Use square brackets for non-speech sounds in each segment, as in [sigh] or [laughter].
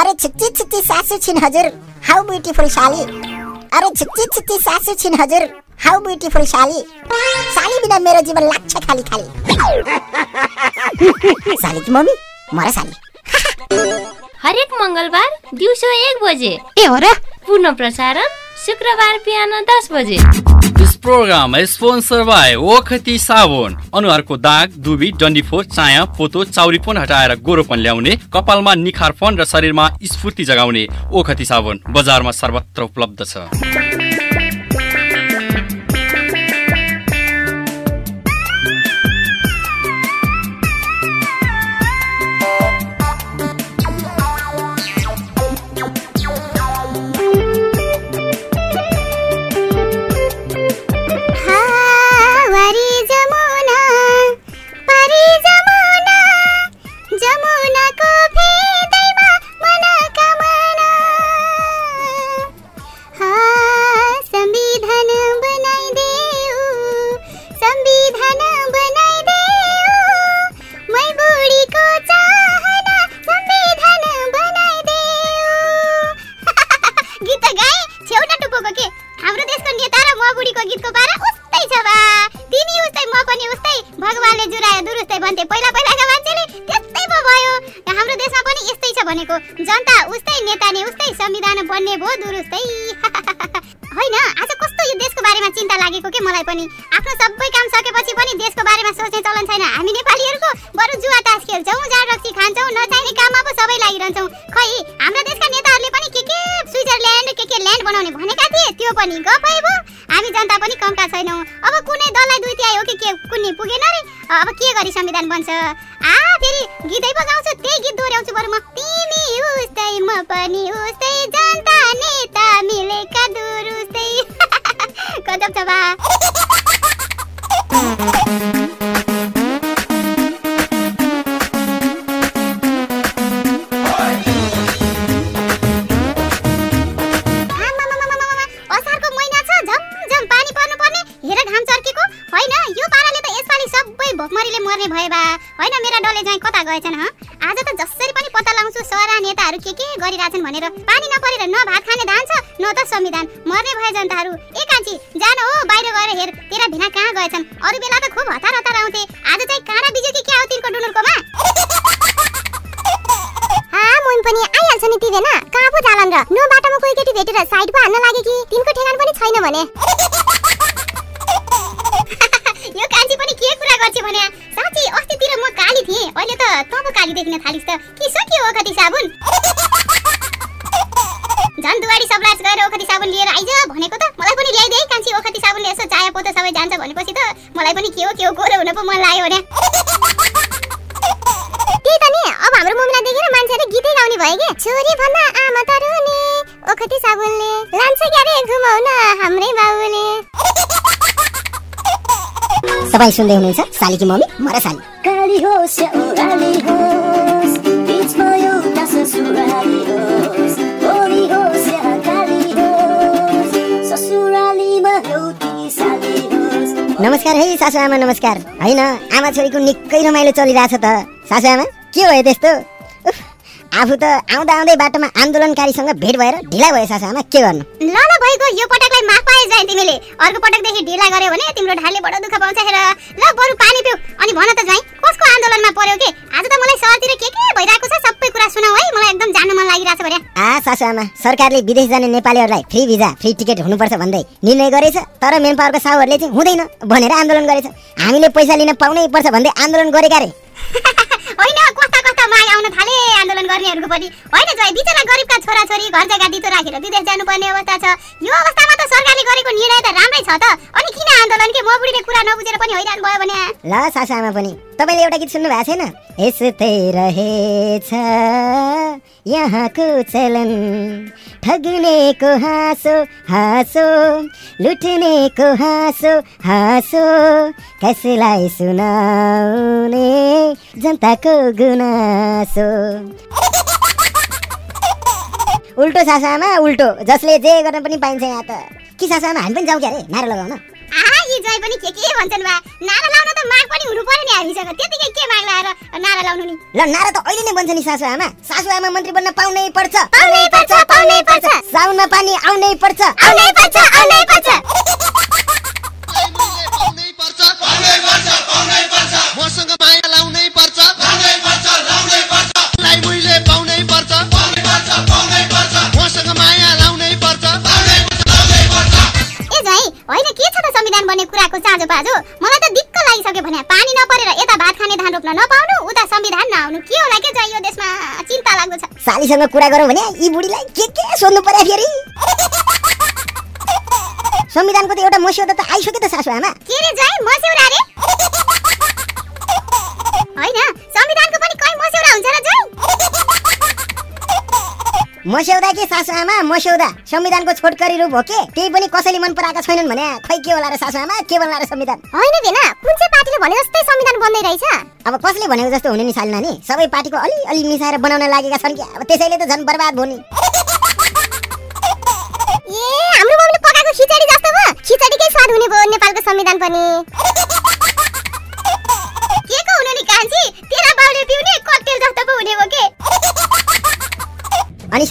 अरे छिच्ची छिच्ची सासू छिन हजुर। हाउ ब्युटिफुल साली अरे छिच्ची छिच्ची सासू छिन हजुर। हाउ ब्युटिफुल साली साली बिना मेरो जीवन लाग्छ खाली खाली। [laughs] साली कि मम्मी? मर साली हरेक मङ्गलबार दिउँसो एक बजे। ए हो र? पुनः प्रसारण शुक्रबार बिहान दस बजे। Is sponsored by ओखती साबुन अनुहारको दाग दुबी डन्डीफोर चाया पोतो चाउरीपन हटाएर गोरोपन ल्याउने कपालमा निखारपन र शरीरमा स्फूर्ति जगाउने ओखती साबुन बजारमा सर्वत्र उपलब्ध छ। पनि यस्तै छ भनेको। जनता उस्तै नेता ने उस्तै संविधान बन्ने भो दुरुस्तै। [laughs] होइन आज कस्तो यो देशको बारेमा चिन्ता लागेको के मलाई पनि? आफ्नो सबै काम सकेपछि पनि देशको बारेमा सोच्ने चलन छैन। हामी नेपालीहरूको बरु जुवा तास खेल्छौँ जाँड रक्सी खान्छौँ नचाहिने काममा पो के ल्यान्ड बनाउने भनेका थिए त्यो पनि गफै भयो। हामी जनता पनि कमका छैनौँ। अब कुनै दललाई दुई तिहाई हो कि के कुन्नी पुगेन रे? अब के गरी संविधान बन्छ? आ फेरि गीतै पो गाउँछु त्यही गीत दोहोऱ्याउँछु बरु म। तिमी उस्तै म पनि उस्तै जनता नेता मिलेका दुरुस्तै। [laughs] गजब छ बा। मर्ने भयो बा। होइन मेरा डले चाहिँ कता गएछन् ह? आज त जसरी पनि पत्ता लगाउँछु सरा नेताहरू के के गरिरहेछन् भनेर। पानी नपरेर न भात खाने धान छ न त संविधान मर्ने भए जनताहरू ए कान्छी जान हो बाहिर गएर हेर तेरा भिना कहाँ गएछन्? अरू बेला त खुब हतार हतार आउँथे। आज चाहिँ काँडा बिज्यो कि क्या हो तिनको डुनुरकोमा हा मोइन पनि आइहाल्छ नि ती बेला कहाँ पो जालान् र? नो बाटोमा कोही केटी भेटेर साइड पो हान्न लागे कि? तिनको ठेगान पनि छैन भने। [laughs] यो कान्छी पनि के कुरा गर्छ भने? साँच्ची अस्तितिर म काली थिएँ। अहिले त तँ पो काली देखिन थालिस् त। के सक्यो ओखती साबुन? झन् दुवाडी सबराज गएर ओखती साबुन लिएर आइज भनेको त? मलाई पनि ल्याइदे कान्छी। ओखती साबुनले यसो चाया पोतो सबै जान्छ भनेपछि त मलाई पनि के हो के हो गोरो हुन पो मन लाग्यो भने त्यही त नि। अब हाम्रो मुमिना देखेर मान्छेले गीतै गाउने भयो के? छोरी भन्दा आमा तरुनी ओखती साबुनले। लान्छ क्यारे घुमाउन हाम्रै बाबुले तपाईँ सुन्दै हुनुहुन्छ साली कि मम्मी मर साली। काली होस् या ओह्राली होस्। बिचमा एउटा ससुराली होस्। छोरी होस् या काली होस्। ससुरालीमा एउटी साली होस्। नमस्कार है सासु आमा नमस्कार। होइन आमा छोरीको निकै रमाइलो चलिरहेछ त। सासु आमा के भयो त्यस्तो? आफू त आउँदा आउँदै बाटोमा आन्दोलनकारीसँग भेट भएर ढिला भयो आमा के गर्नु? ल ल भइगयो यो पटकलाई माफ पाए जाए तिमीले। अर्को पटकदेखि ढिला गर्यो भने तिम्रो ढाडले बडो दुःख पाउँछ हेर। ल बरु पानी पिउ। अनि भन त जाई कसको आन्दोलनमा पर्यो के? आज त मलाई सहरतिर के के भइरहेको छ सबै कुरा सुनाऊ है। मलाई एकदम जानु मन लागिरहेछ भने आ सासु आमा सरकारले विदेश जाने नेपालीहरूलाई फ्री भिजा फ्री टिकट हुनुपर्छ भन्दै निर्णय गरेछ तर मेन पावरको साहुहरूले चाहिँ हुँदैन भनेर आन्दोलन गरेछ। हामीले पैसा लिन पाउनै पर्छ भन्दै आन्दोलन गरेका रे। [laughs] होइन आउन थाले आन्दोलन गर्नेहरूको पनि। होइन जय बिचरा गरिबका छोराछोरी घर जग्गा दितो राखेर विदेश जानुपर्ने अवस्था छ। यो अवस्थामा त सरकारले गरेको निर्णय त राम्रै छ त। आन्दोलन के? म बुढीले कुरा नबुझेर पनि हैरान भयो भने। ल सासु आमा पनि। तपाईँले एउटा गीत सुन्नु भएको छैन? यस्तै रहेछ। यहाँको चलन ठग्नेको हाँसो हाँसो लुट्नेको हाँसो हाँसो कसलाई सुनाउने जनताको गुनासो। उल्टो सासामा उल्टो जसले जे गर्न पनि पाइन्छ यहाँ त। कि सासामा हामी पनि जाउँ क्या अरे नारा लगाउन। ज्वाइँ पनि के के भन्छन् बा? नारा लाउन त माग पनि हुनु पर्यो नि हामीसँग। त्यतिकै के माग लाएर नारा लाउनु नि? ल नारा त अहिले नै बन्छ नि सासु आमा सासु आमा मन्त्री बन्न पाउनै पर्छ। पाउनै पर्छ पाउनै पर्छ। साउन पानी आउनै पर्छ। आउनै पर्छ आउनै पर्छ पाउनै पर्छ। पाउनै पर्छ पाउनै पर्छ। मसँग माया चिन्ता लाग्दो छ सालीसँग कुरा गरौँ भने यी बुढीलाई के के सोध्नु पर्यो फेरि संविधानको त एउटा मस्यौदा त आइसक्यो त सासु आमा के रे रे होइन संविधानको मस्यौदा के सासु आमा मस्यौदा। संविधानको छोटकरी रूप हो के? त्यही पनि कसैले मन पराएका छैनन् भने खै के होला र सासु आमा के भन्ला र संविधान? होइन भेना कुन चाहिँ पार्टीले भने जस्तै संविधान बन्दै रहेछ? अब कसले भनेको जस्तो हुने नि साली नानी? सबै पार्टीको अलि अलि मिसाएर बनाउन लागेका छन् कि अब त्यसैले त झन् बर्बाद भयो नि। [laughs] ए हाम्रो मम्मीले पकाएको खिचडी जस्तो भयो खिचडीकै स्वाद हुने भयो नेपालको संविधान पनि।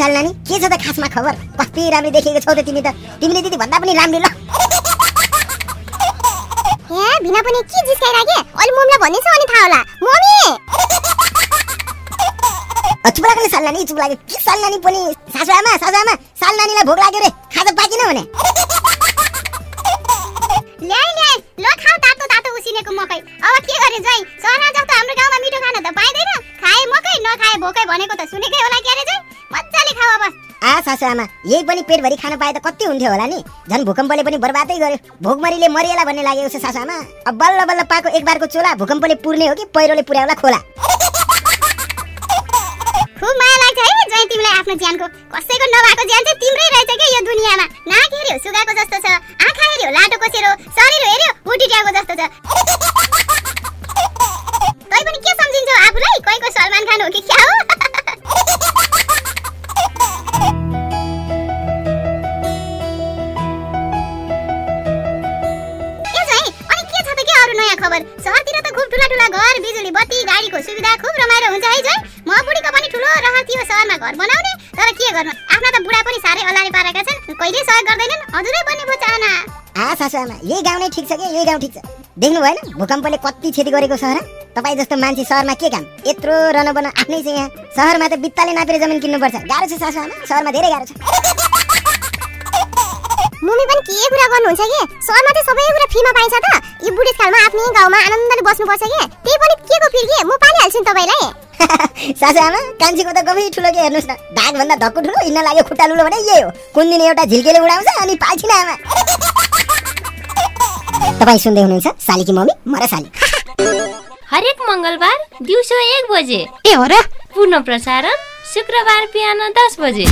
साली नानी के छ त खासमा खबर? कति राम्रो देखेको छौ त तिमी त। तिमीले दिदी भन्दा पनि राम्रो ल। ए भिना पनि के जिस्काइराखे अलि मम्मीलाई भन्दैछ अनि थाहा होला। मम्मी चुप लाग्यो साल नानी चुप लाग्यो। के साल नानी पनि? सासु आमा सासु आमा साल नानीलाई भोक लाग्यो रे। खाजा पाकिन भने। ल्याइ ल्याइ। ल खाऊ तातो तातो उसिनेको मकै। अब के गर्ने ज्वाइँ सहरमा जस्तो हाम्रो गाउँमा मिठो खान त पाइँदैन। खाए मकै नखाए भोकै भनेको त सुनेकै होला के अरे सासु यही पनि पेटभरि खान पाए त कति हुन्थ्यो होला नि? झन् भूकम्पले पनि बर्बादै गर्यो। भोकमरीले मरिएला भन्ने लागेको छ सासु अब बल्ल बल्ल पाएको एक बारको चोला भूकम्पले पुर्ने हो कि पहिरोले पुर्याउला खोला? खुब माया लाग्छ है ज्वाइँ तिमीलाई आफ्नो ज्यानको। कसैको नभएको ज्यान चाहिँ तिम्रै रहेछ क्या यो दुनियाँमा? नाक हेऱ्यो सुगाको जस्तो छ। आँखा हेऱ्यो लाटो कोसेरो। शरीर हेऱ्यो उटिट्याएको जस्तो छ। तै पनि के सम्झिन्छौ आफूलाई? कहीँको सलमान खान हो कि घर बनाउने? तर के गर्नु? आफ्ना त बुढा पनि साह्रै अलारे पारेका छन्। कहिले सहयोग गर्दैनन्? हजुरै बन्ने भयो चाहना आ सासु आमा यही गाउँ नै ठिक छ कि? यही गाउँ ठिक छ। देख्नु भएन भूकम्पले कति क्षति गरेको सहर तपाईँ जस्तो मान्छे सहरमा के काम? यत्रो रनबन आफ्नै छ यहाँ। सहरमा त बित्ताले नापेर जमिन किन्नुपर्छ। गाह्रो छ सासु आमा सहरमा धेरै गाह्रो छ। मम्मी पनि के कुरा गर्नुहुन्छ कि? सहरमा चाहिँ सबै कुरा फ्रीमा पाइन्छ त। यो बुढेसकालमा आफ्नै गाउँमा आनन्दले बस्नुपर्छ कि? त्यही पनि के को फिर के? म पालिहाल्छु नि तपाईँलाई। [laughs] सासु आमा कान्छीको त गफै ठुलो के हेर्नुहोस् न। भागभन्दा धक्को ठुलो हिँड्न लाग्यो खुट्टा लुलो भने यही हो। कुन दिन एउटा झिल्केले उडाउँछ अनि पाल्छिन आमा। [laughs] तपाईँ सुन्दै हुनुहुन्छ सालीकी मम्मी म र साली। हरेक मङ्गलबार दिउँसो एक बजे। ए हो र? पुनः प्रसारण शुक्रबार बिहान दस बजे।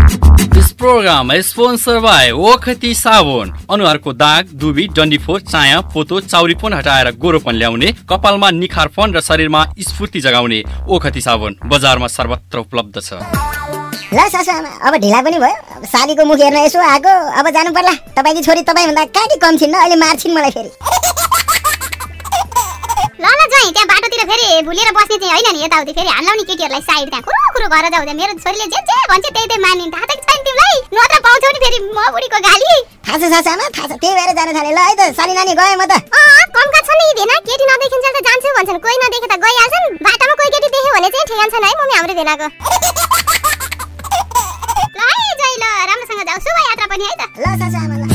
Program is sponsored by ओखती साबुन अनुहारको दाग दुबी डन्डीफोर चाया पोतो चाउरीपन हटाएर गोरोपन ल्याउने कपालमा निखारपन र शरीरमा स्फूर्ति जगाउने ओखती साबुन बजारमा सर्वत्र उपलब्ध छ। ल सासु आमा अब ढिला पनि भयो। सालीको मुख हेर्न यसो आएको अब जानु पर्ला तपाईँकी छोरी तपाईँभन्दा कहाँ कम छिन् अहिले मार्छिन् मलाई फेरि। बाटोतिर फेरि भुलेर बस्ने चाहिँ होइन नि यताउति फेरि हाल्नु नि केटीहरूलाई साइड त्यहाँ कुरो कुरो घर जाउँदा मेरो छोरीले जे जे भन्छ त्यही त्यही मान्ने थाहा त छैन तिमीलाई। नत्र पाउँछौ नि फेरि म बुढीको गाली। थाहा छ सासु आमा। थाहा छ। त्यही भएर जान थालेँ। ल है त साली नानी गएँ म त। अँ कमका छन् नि भेना केटी नदेखिन्छ त जान्छु भन्छन्। कोही नदेखे त गइहाल्छन्। बाटोमा कोही केटी देख्यो भने चाहिँ ठेगान छैन है मम्मी हाम्रो भेनाको। [laughs] ल है ज्वाइँ ल। राम्रोसँग जाऊ। शुभ यात्रा पनि है त। ल सासु आमा ल।